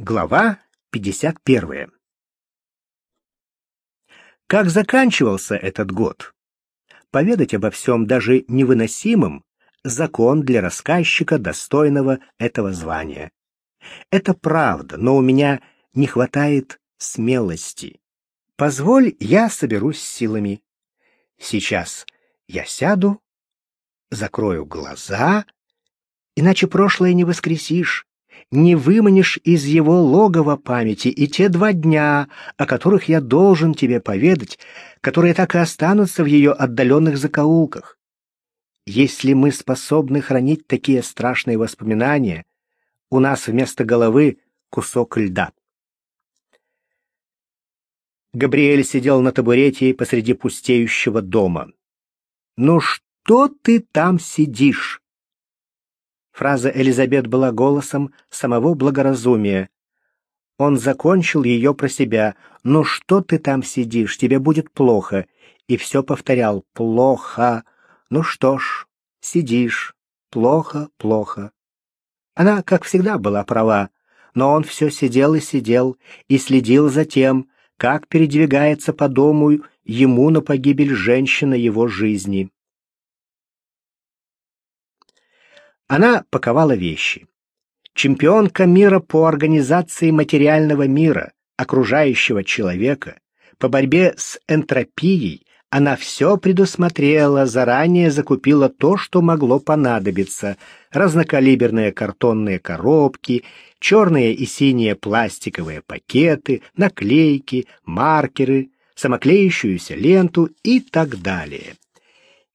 Глава 51. Как заканчивался этот год? Поведать обо всем даже невыносимым — закон для рассказчика, достойного этого звания. Это правда, но у меня не хватает смелости. Позволь, я соберусь силами. Сейчас я сяду, закрою глаза, иначе прошлое не воскресишь не выманишь из его логова памяти и те два дня, о которых я должен тебе поведать, которые так и останутся в ее отдаленных закоулках. Если мы способны хранить такие страшные воспоминания, у нас вместо головы кусок льда. Габриэль сидел на табурете посреди пустеющего дома. «Ну что ты там сидишь?» Фраза Элизабет была голосом самого благоразумия. Он закончил ее про себя. «Ну что ты там сидишь? Тебе будет плохо». И все повторял. «Плохо. Ну что ж, сидишь. Плохо, плохо». Она, как всегда, была права, но он все сидел и сидел и следил за тем, как передвигается по дому ему на погибель женщина его жизни. Она паковала вещи. Чемпионка мира по организации материального мира, окружающего человека, по борьбе с энтропией, она все предусмотрела, заранее закупила то, что могло понадобиться. Разнокалиберные картонные коробки, черные и синие пластиковые пакеты, наклейки, маркеры, самоклеющуюся ленту и так далее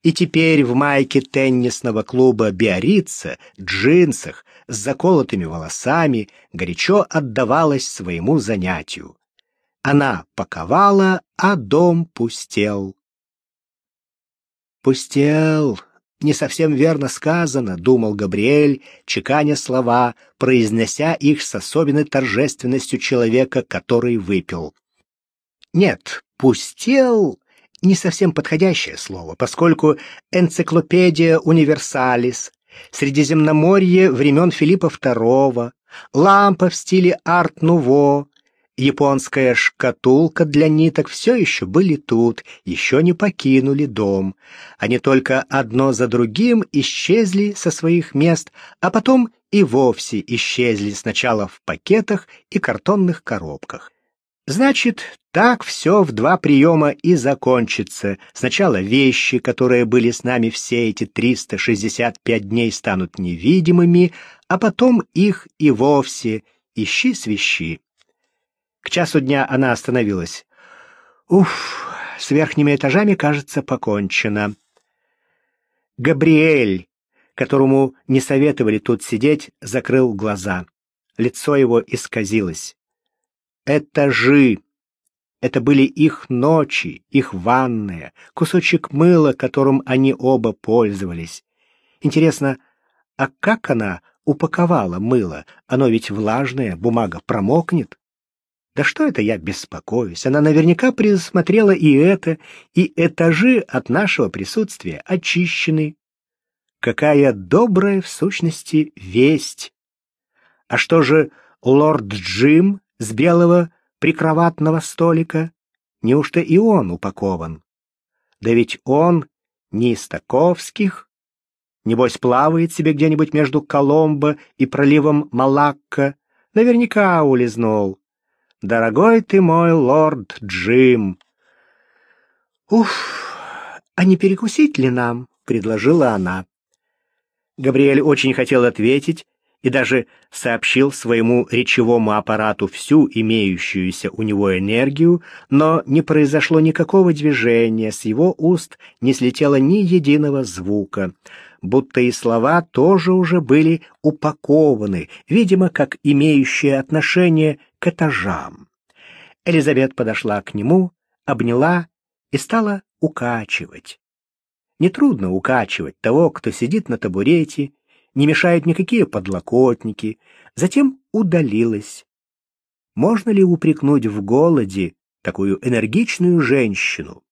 и теперь в майке теннисного клуба «Биорица», джинсах, с заколотыми волосами, горячо отдавалась своему занятию. Она паковала, а дом пустел. «Пустел», не совсем верно сказано, думал Габриэль, чеканя слова, произнося их с особенной торжественностью человека, который выпил. Нет, пустел не совсем подходящее слово, поскольку энциклопедия универсалис, Средиземноморье времен Филиппа II, лампа в стиле арт-нуво, японская шкатулка для ниток все еще были тут, еще не покинули дом. Они только одно за другим исчезли со своих мест, а потом и вовсе исчезли сначала в пакетах и картонных коробках. Значит, так все в два приема и закончится. Сначала вещи, которые были с нами все эти 365 дней, станут невидимыми, а потом их и вовсе ищи свищи. К часу дня она остановилась. Уф, с верхними этажами, кажется, покончено. Габриэль, которому не советовали тут сидеть, закрыл глаза. Лицо его исказилось этажи. Это были их ночи, их ванная, кусочек мыла, которым они оба пользовались. Интересно, а как она упаковала мыло? Оно ведь влажное, бумага промокнет. Да что это я беспокоюсь? Она наверняка предусмотрела и это, и этажи от нашего присутствия очищены. Какая добрая в сущности весть! А что же лорд Джим с белого прикроватного столика? Неужто и он упакован? Да ведь он не из таковских. Небось, плавает себе где-нибудь между Коломбо и проливом Малакка. Наверняка улизнул. Дорогой ты мой лорд Джим. Уф, а не перекусить ли нам? — предложила она. Габриэль очень хотел ответить, и даже сообщил своему речевому аппарату всю имеющуюся у него энергию, но не произошло никакого движения, с его уст не слетело ни единого звука, будто и слова тоже уже были упакованы, видимо, как имеющие отношение к этажам. Элизабет подошла к нему, обняла и стала укачивать. Нетрудно укачивать того, кто сидит на табурете не мешают никакие подлокотники, затем удалилась. Можно ли упрекнуть в голоде такую энергичную женщину?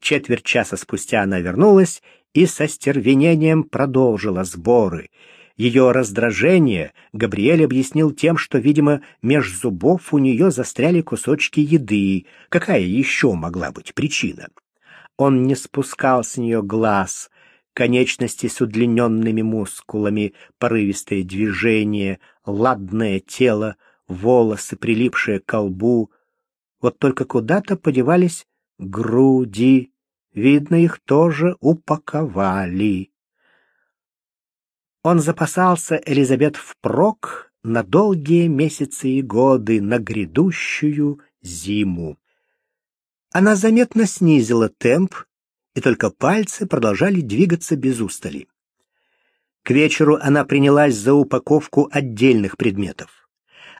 Четверть часа спустя она вернулась и со стервенением продолжила сборы. Ее раздражение Габриэль объяснил тем, что, видимо, меж зубов у нее застряли кусочки еды. Какая еще могла быть причина? Он не спускал с нее глаз, конечности с удлиненными мускулами, порывистые движения, ладное тело, волосы, прилипшие к колбу. Вот только куда-то подевались груди. Видно, их тоже упаковали. Он запасался Элизабет впрок на долгие месяцы и годы, на грядущую зиму. Она заметно снизила темп, и только пальцы продолжали двигаться без устали. К вечеру она принялась за упаковку отдельных предметов.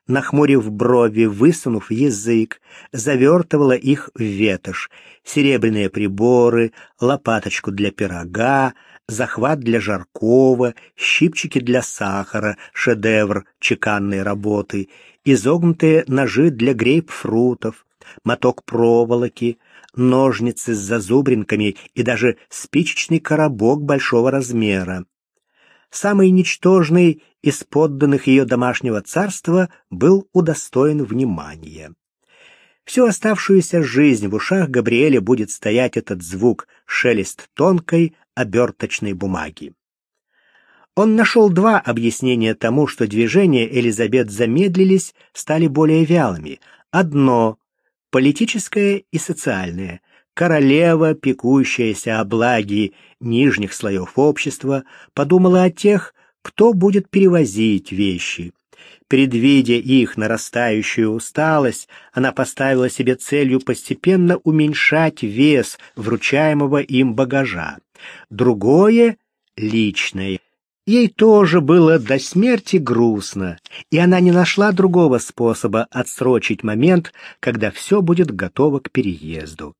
Нахмурив брови, высунув язык, завертывала их в ветошь, серебряные приборы, лопаточку для пирога, захват для жаркого, щипчики для сахара, шедевр чеканной работы, изогнутые ножи для грейпфрутов, моток проволоки, ножницы с зазубринками и даже спичечный коробок большого размера. Самый ничтожный из подданных ее домашнего царства был удостоен внимания. Всю оставшуюся жизнь в ушах Габриэля будет стоять этот звук, шелест тонкой оберточной бумаги. Он нашел два объяснения тому, что движения Элизабет замедлились, стали более вялыми. Одно — политическое и социальное. Королева, пекущаяся о благе нижних слоев общества, подумала о тех, кто будет перевозить вещи. Предвидя их нарастающую усталость, она поставила себе целью постепенно уменьшать вес вручаемого им багажа. Другое — личное. Ей тоже было до смерти грустно, и она не нашла другого способа отсрочить момент, когда все будет готово к переезду.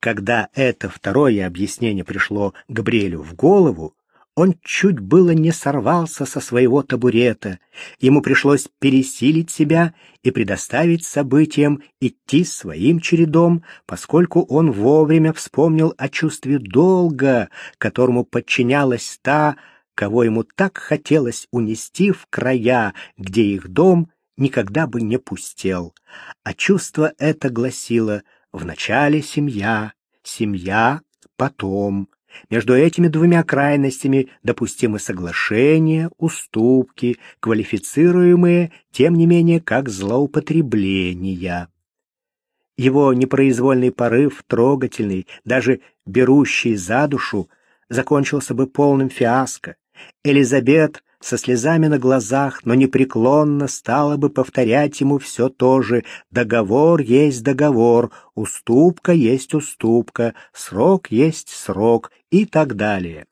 Когда это второе объяснение пришло Габриэлю в голову, он чуть было не сорвался со своего табурета. Ему пришлось пересилить себя и предоставить событиям идти своим чередом, поскольку он вовремя вспомнил о чувстве долга, которому подчинялась та, кого ему так хотелось унести в края, где их дом никогда бы не пустел. А чувство это гласило «вначале семья, семья потом». Между этими двумя крайностями допустимы соглашения, уступки, квалифицируемые, тем не менее, как злоупотребления. Его непроизвольный порыв, трогательный, даже берущий за душу, закончился бы полным фиаско. Элизабет со слезами на глазах, но непреклонно стала бы повторять ему все то же «договор есть договор», «уступка есть уступка», «срок есть срок» и так далее.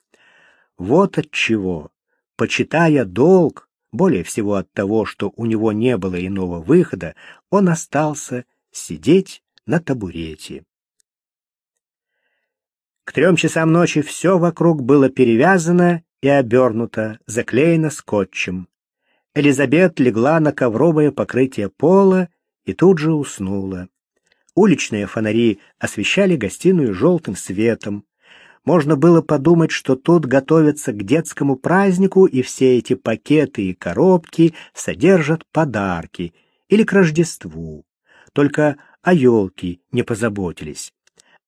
Вот от чего, почитая долг, более всего от того, что у него не было иного выхода, он остался сидеть на табурете. К трем часам ночи все вокруг было перевязано и обернута, заклеена скотчем. Элизабет легла на ковровое покрытие пола и тут же уснула. Уличные фонари освещали гостиную желтым светом. Можно было подумать, что тут готовятся к детскому празднику, и все эти пакеты и коробки содержат подарки, или к Рождеству. Только о елке не позаботились.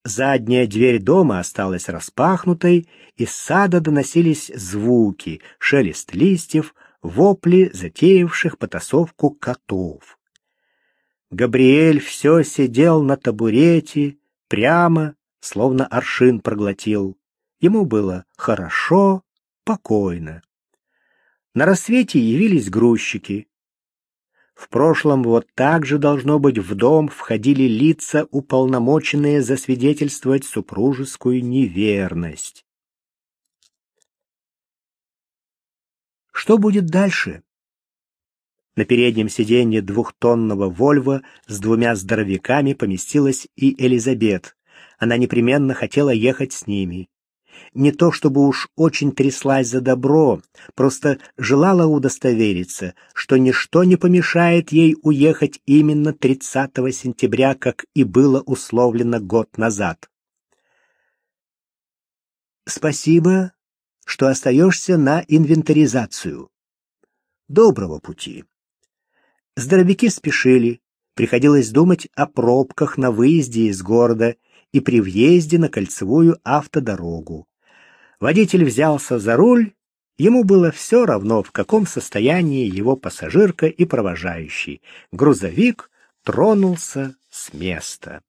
Задняя дверь дома осталась распахнутой, из сада доносились звуки, шелест листьев, вопли затеявших потасовку котов. Габриэль все сидел на табурете, прямо, словно аршин проглотил. Ему было хорошо, покойно. На рассвете явились грузчики. В прошлом вот так же должно быть в дом входили лица, уполномоченные засвидетельствовать супружескую неверность. Что будет дальше? На переднем сиденье двухтонного «Вольво» с двумя здоровяками поместилась и Элизабет. Она непременно хотела ехать с ними не то чтобы уж очень тряслась за добро, просто желала удостовериться, что ничто не помешает ей уехать именно 30 сентября, как и было условлено год назад. «Спасибо что остаешься на инвентаризацию. Доброго пути. Здоровяки спешили, приходилось думать о пробках на выезде из города и при въезде на кольцевую автодорогу. Водитель взялся за руль, ему было все равно, в каком состоянии его пассажирка и провожающий. Грузовик тронулся с места.